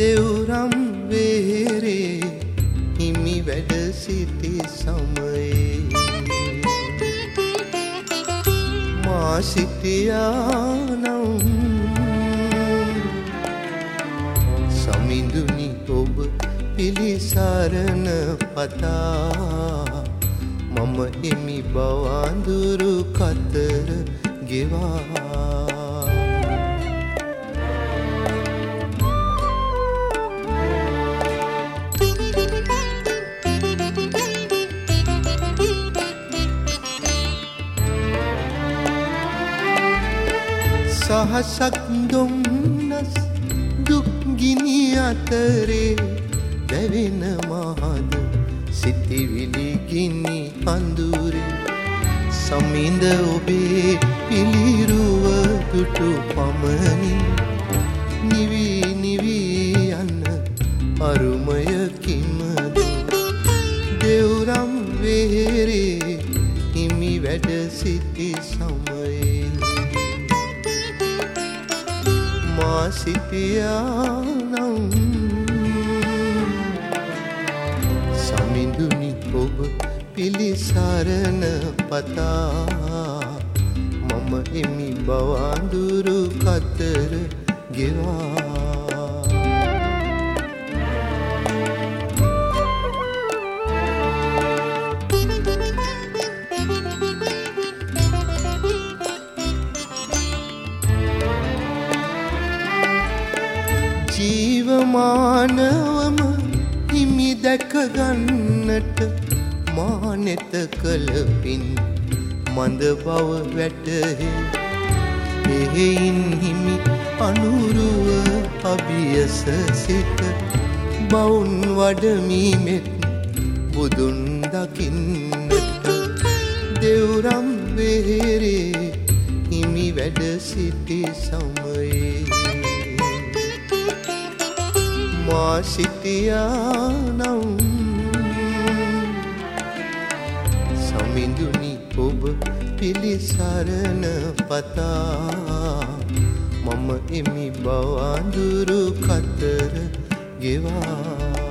දෙවුරම් වේරේ හිමි වැඩ සිටි සමයේ. මා සිටියානම් සමිඳුනි ඔබ පිළිසරණ පතා. මම හිමි බව අඳුරු කතර ගෙවා. සහසක් දුම්නස් දුක්ගිනි අතරේ දැවෙන මහද සිතිවිලි ගිනි අඳුරේ සමිඳ ඔබේ පිළිරුව දුටු පමණින් නිවී නිවී යන්න අරුමයකින්මද දෙව්රම් වේරේ හිමි වැඩ සිටි සමයේ මා සිටියානම් සමිඳුනි ඔබ පිළිසරණ පතා. මම එමි බවඳුරු කතර ගෙවා. ජීවමානවම හිමි දැකගන්නට මානෙත කළපින් මඳ බව වැටහේ. එහෙයින් හිමි අනුරුව අභියස සිට බවුන් වඩමීමෙත් බුදුන් දකින්නට. දෙව්රම් වෙහෙරේ හිමි වැඩ සිටි සමයේ මා සිටියානම් සමිඳුනි ඔබ පිළිසරණ පතා. මම එමි බවඳුරු කතර ගෙවා.